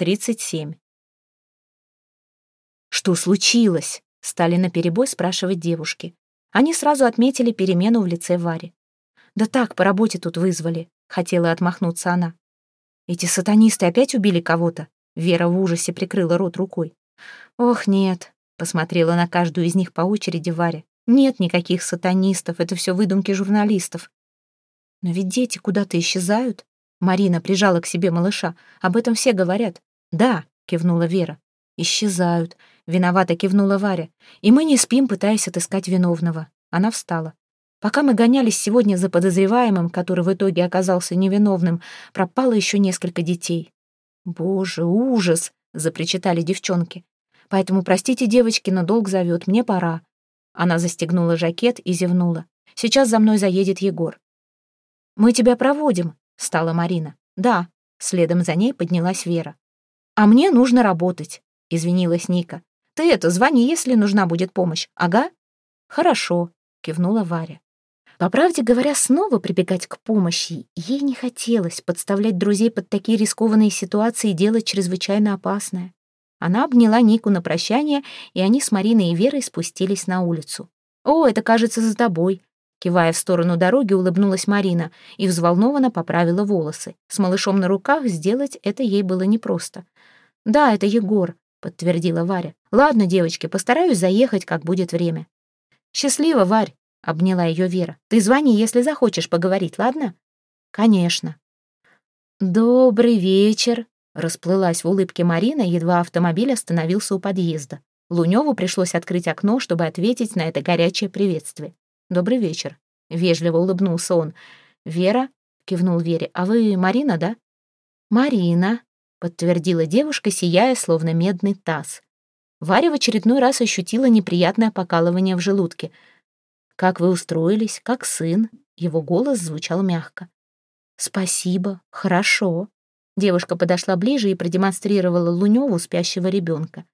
37. «Что случилось?» — стали наперебой спрашивать девушки. Они сразу отметили перемену в лице Вари. «Да так, по работе тут вызвали», — хотела отмахнуться она. «Эти сатанисты опять убили кого-то?» Вера в ужасе прикрыла рот рукой. «Ох, нет», — посмотрела на каждую из них по очереди Варя. «Нет никаких сатанистов, это все выдумки журналистов». «Но ведь дети куда-то исчезают». Марина прижала к себе малыша. «Об этом все говорят. «Да», — кивнула Вера. «Исчезают», — виновато кивнула Варя. «И мы не спим, пытаясь отыскать виновного». Она встала. Пока мы гонялись сегодня за подозреваемым, который в итоге оказался невиновным, пропало еще несколько детей. «Боже, ужас!» — запричитали девчонки. «Поэтому простите, девочки, но долг зовет, мне пора». Она застегнула жакет и зевнула. «Сейчас за мной заедет Егор». «Мы тебя проводим», — стала Марина. «Да». Следом за ней поднялась Вера. «А мне нужно работать», — извинилась Ника. «Ты это, звони, если нужна будет помощь. Ага?» «Хорошо», — кивнула Варя. По правде говоря, снова прибегать к помощи ей не хотелось, подставлять друзей под такие рискованные ситуации делать чрезвычайно опасное. Она обняла Нику на прощание, и они с Мариной и Верой спустились на улицу. «О, это, кажется, за тобой», Кивая в сторону дороги, улыбнулась Марина и взволнованно поправила волосы. С малышом на руках сделать это ей было непросто. «Да, это Егор», — подтвердила Варя. «Ладно, девочки, постараюсь заехать, как будет время». «Счастливо, Варь», — обняла ее Вера. «Ты звони, если захочешь поговорить, ладно?» «Конечно». «Добрый вечер», — расплылась в улыбке Марина, едва автомобиль остановился у подъезда. Луневу пришлось открыть окно, чтобы ответить на это горячее приветствие. «Добрый вечер», — вежливо улыбнулся он. «Вера?» — кивнул Вере. «А вы Марина, да?» «Марина», подтвердила девушка, сияя, словно медный таз. Варя в очередной раз ощутила неприятное покалывание в желудке. «Как вы устроились? Как сын?» Его голос звучал мягко. «Спасибо, хорошо». Девушка подошла ближе и продемонстрировала Лунёву спящего ребенка.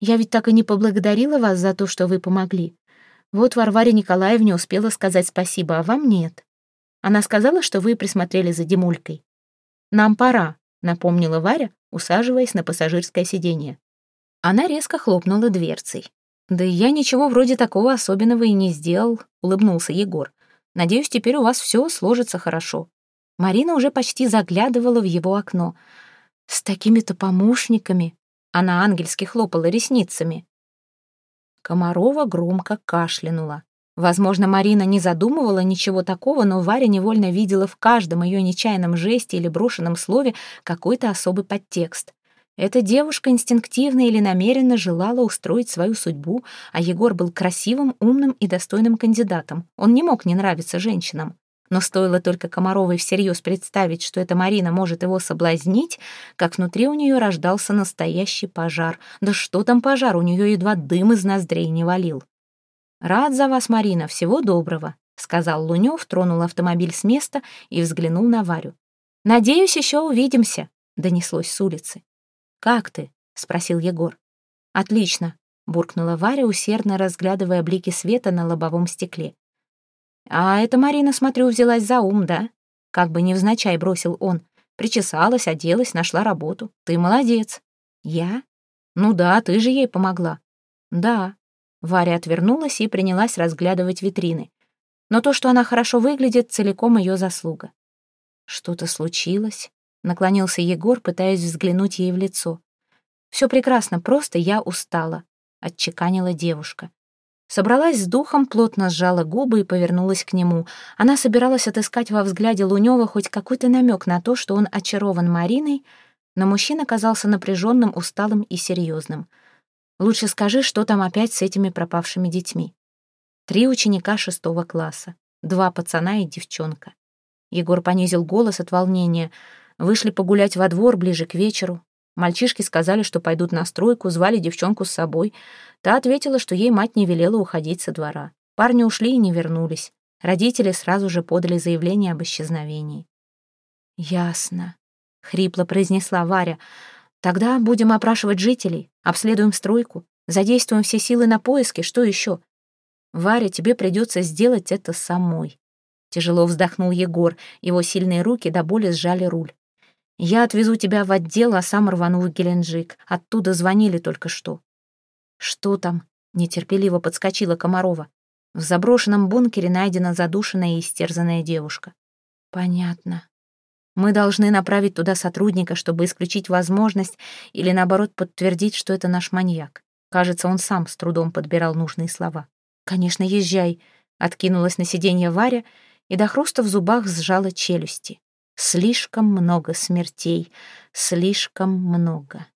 «Я ведь так и не поблагодарила вас за то, что вы помогли. Вот Варваре Николаевне успела сказать спасибо, а вам нет. Она сказала, что вы присмотрели за Димулькой. Нам пора, напомнила Варя, усаживаясь на пассажирское сиденье. Она резко хлопнула дверцей. «Да я ничего вроде такого особенного и не сделал», — улыбнулся Егор. «Надеюсь, теперь у вас все сложится хорошо». Марина уже почти заглядывала в его окно. «С такими-то помощниками!» Она ангельски хлопала ресницами. Комарова громко кашлянула. Возможно, Марина не задумывала ничего такого, но Варя невольно видела в каждом ее нечаянном жесте или брошенном слове какой-то особый подтекст. Эта девушка инстинктивно или намеренно желала устроить свою судьбу, а Егор был красивым, умным и достойным кандидатом. Он не мог не нравиться женщинам. Но стоило только Комаровой всерьез представить, что эта Марина может его соблазнить, как внутри у нее рождался настоящий пожар. Да что там пожар, у нее едва дым из ноздрей не валил. «Рад за вас, Марина, всего доброго», — сказал Лунёв, тронул автомобиль с места и взглянул на Варю. «Надеюсь, еще увидимся», — донеслось с улицы. «Как ты?» — спросил Егор. «Отлично», — буркнула Варя, усердно разглядывая блики света на лобовом стекле. «А эта Марина, смотрю, взялась за ум, да?» Как бы невзначай бросил он. Причесалась, оделась, нашла работу. Ты молодец. Я? Ну да, ты же ей помогла. Да, Варя отвернулась и принялась разглядывать витрины. Но то, что она хорошо выглядит, целиком ее заслуга. «Что-то случилось?» — наклонился Егор, пытаясь взглянуть ей в лицо. «Все прекрасно, просто я устала», — отчеканила девушка. Собралась с духом, плотно сжала губы и повернулась к нему. Она собиралась отыскать во взгляде Лунёва хоть какой-то намек на то, что он очарован Мариной, но мужчина казался напряженным, усталым и серьезным — Лучше скажи, что там опять с этими пропавшими детьми. Три ученика шестого класса, два пацана и девчонка. Егор понизил голос от волнения. Вышли погулять во двор ближе к вечеру. Мальчишки сказали, что пойдут на стройку, звали девчонку с собой. Та ответила, что ей мать не велела уходить со двора. Парни ушли и не вернулись. Родители сразу же подали заявление об исчезновении. «Ясно», — хрипло произнесла Варя. Тогда будем опрашивать жителей, обследуем стройку, задействуем все силы на поиски, что еще? Варя, тебе придется сделать это самой. Тяжело вздохнул Егор, его сильные руки до боли сжали руль. Я отвезу тебя в отдел, а сам рвану в Геленджик. Оттуда звонили только что». «Что там?» — нетерпеливо подскочила Комарова. В заброшенном бункере найдена задушенная и истерзанная девушка. «Понятно. Мы должны направить туда сотрудника, чтобы исключить возможность или, наоборот, подтвердить, что это наш маньяк. Кажется, он сам с трудом подбирал нужные слова. «Конечно, езжай», — откинулась на сиденье Варя и до хруста в зубах сжала челюсти. Слишком много смертей, слишком много.